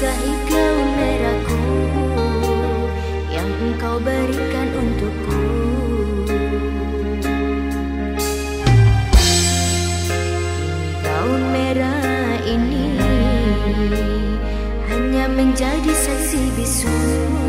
Basahi kau merahku Yang engkau berikan untukku. Kini daun merah ini Hanya menjadi saksi bisu.